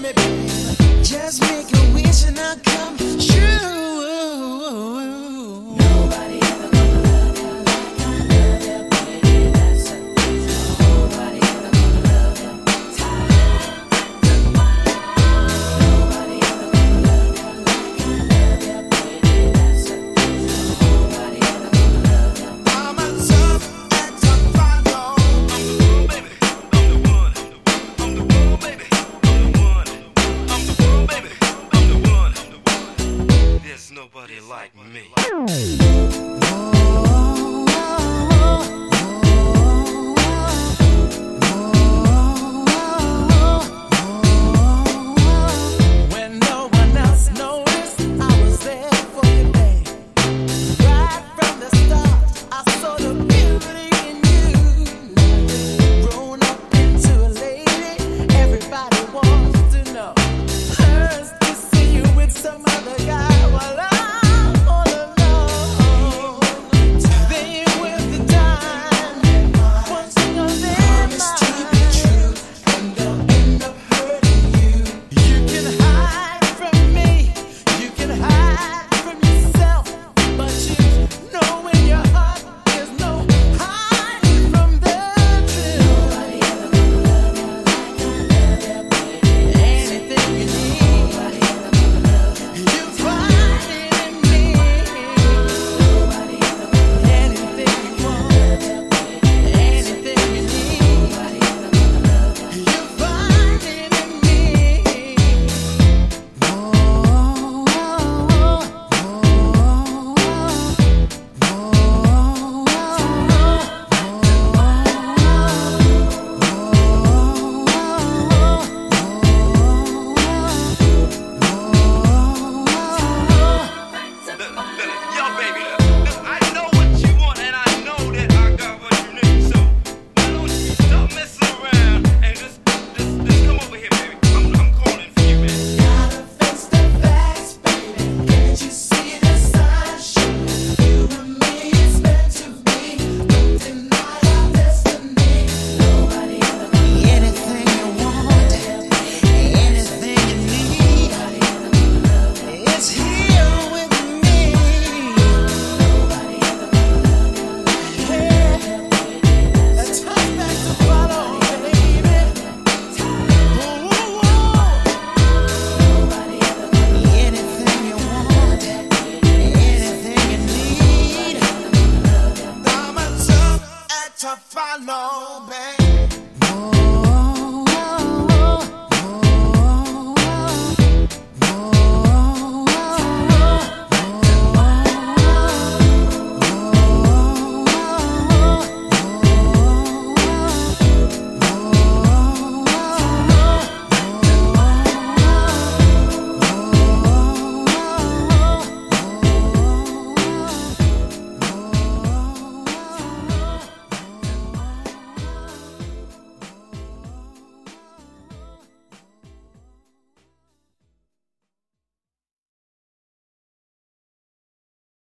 me, baby. Just make a wish and I'll come true.